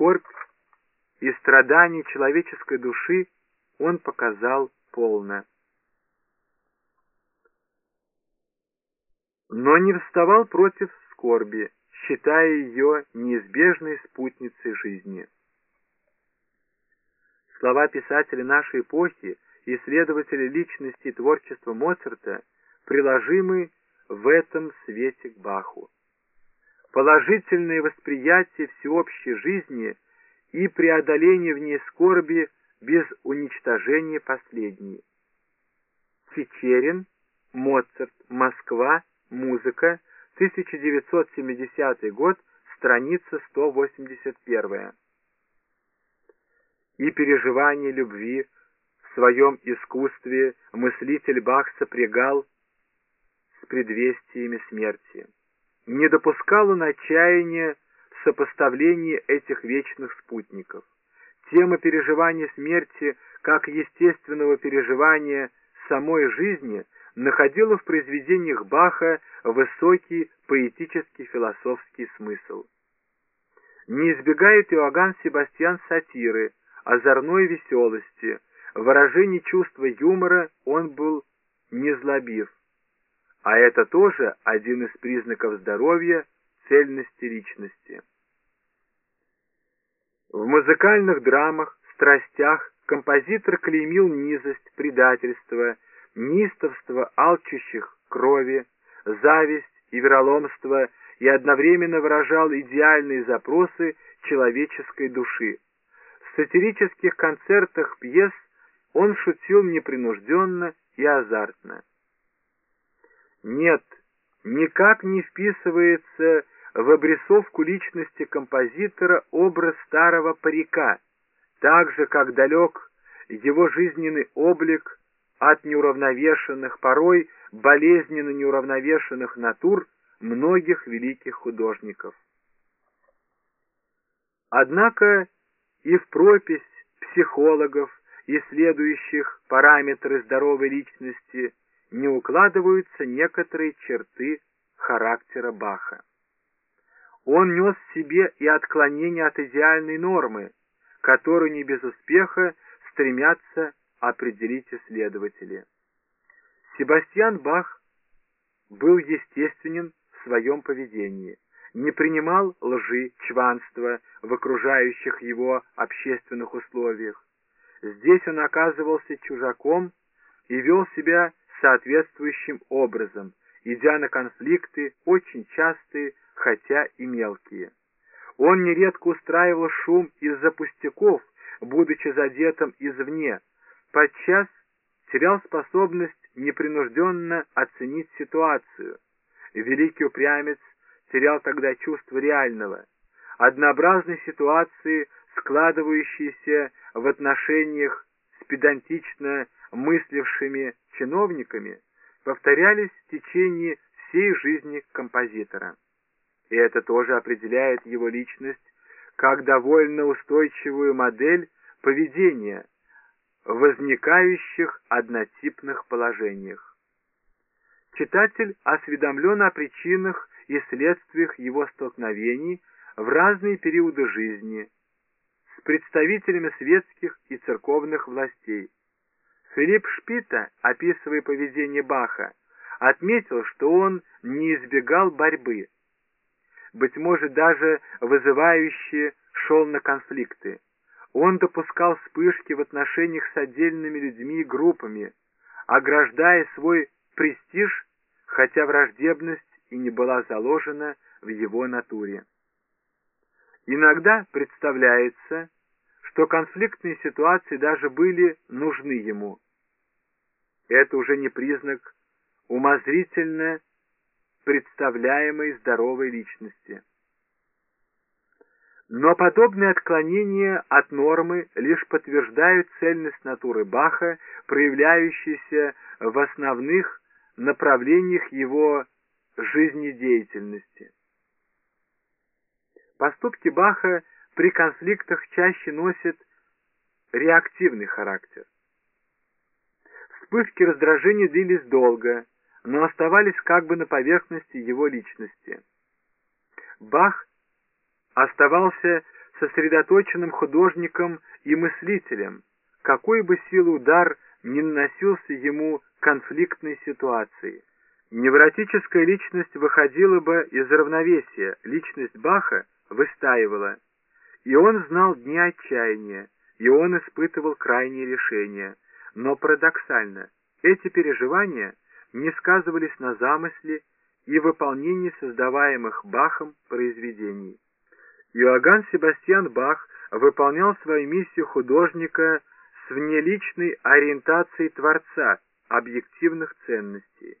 скорбь и страдания человеческой души он показал полно. Но не вставал против скорби, считая ее неизбежной спутницей жизни. Слова писателя нашей эпохи, исследователя личности и творчества Моцарта, приложимы в этом свете к Баху. Положительное восприятие всеобщей жизни и преодоление в ней скорби без уничтожения последней. Чечерин, Моцарт, Москва, музыка, 1970 год, страница 181. И переживание любви в своем искусстве мыслитель Бах сопрягал с предвестиями смерти. Не допускал он отчаяния в сопоставлении этих вечных спутников. Тема переживания смерти как естественного переживания самой жизни находила в произведениях Баха высокий поэтический философский смысл. Не избегает Иоганн Себастьян сатиры, озорной веселости, выражений чувства юмора он был незлобив. А это тоже один из признаков здоровья, цельности личности. В музыкальных драмах, страстях композитор клеймил низость, предательство, неистовство алчущих крови, зависть и вероломство и одновременно выражал идеальные запросы человеческой души. В сатирических концертах пьес он шутил непринужденно и азартно. Нет, никак не вписывается в обрисовку личности композитора образ старого парика, так же, как далек его жизненный облик от неуравновешенных, порой болезненно неуравновешенных натур многих великих художников. Однако и в пропись психологов, исследующих параметры здоровой личности, не укладываются некоторые черты характера Баха. Он нес в себе и отклонение от идеальной нормы, которую не без успеха стремятся определить исследователи. Себастьян Бах был естественен в своем поведении, не принимал лжи, чванства в окружающих его общественных условиях. Здесь он оказывался чужаком и вел себя соответствующим образом, идя на конфликты, очень частые, хотя и мелкие. Он нередко устраивал шум из-за пустяков, будучи задетым извне, подчас терял способность непринужденно оценить ситуацию. Великий упрямец терял тогда чувство реального, однообразной ситуации, складывающейся в отношениях с педантично мыслившими чиновниками, повторялись в течение всей жизни композитора. И это тоже определяет его личность как довольно устойчивую модель поведения в возникающих однотипных положениях. Читатель осведомлен о причинах и следствиях его столкновений в разные периоды жизни с представителями светских и церковных властей, Филипп Шпита, описывая поведение Баха, отметил, что он не избегал борьбы, быть может, даже вызывающие шел на конфликты. Он допускал вспышки в отношениях с отдельными людьми и группами, ограждая свой престиж, хотя враждебность и не была заложена в его натуре. Иногда представляется, что конфликтные ситуации даже были нужны ему. Это уже не признак умозрительно представляемой здоровой личности. Но подобные отклонения от нормы лишь подтверждают цельность натуры Баха, проявляющейся в основных направлениях его жизнедеятельности. Поступки Баха при конфликтах чаще носят реактивный характер. Вспышки раздражения длились долго, но оставались как бы на поверхности его личности. Бах оставался сосредоточенным художником и мыслителем, какой бы силы удар не наносился ему конфликтной ситуации. Невротическая личность выходила бы из равновесия, личность Баха выстаивала. И он знал дни отчаяния, и он испытывал крайние решения. Но парадоксально, эти переживания не сказывались на замысле и выполнении создаваемых Бахом произведений. Иоганн Себастьян Бах выполнял свою миссию художника с внеличной ориентацией Творца, объективных ценностей.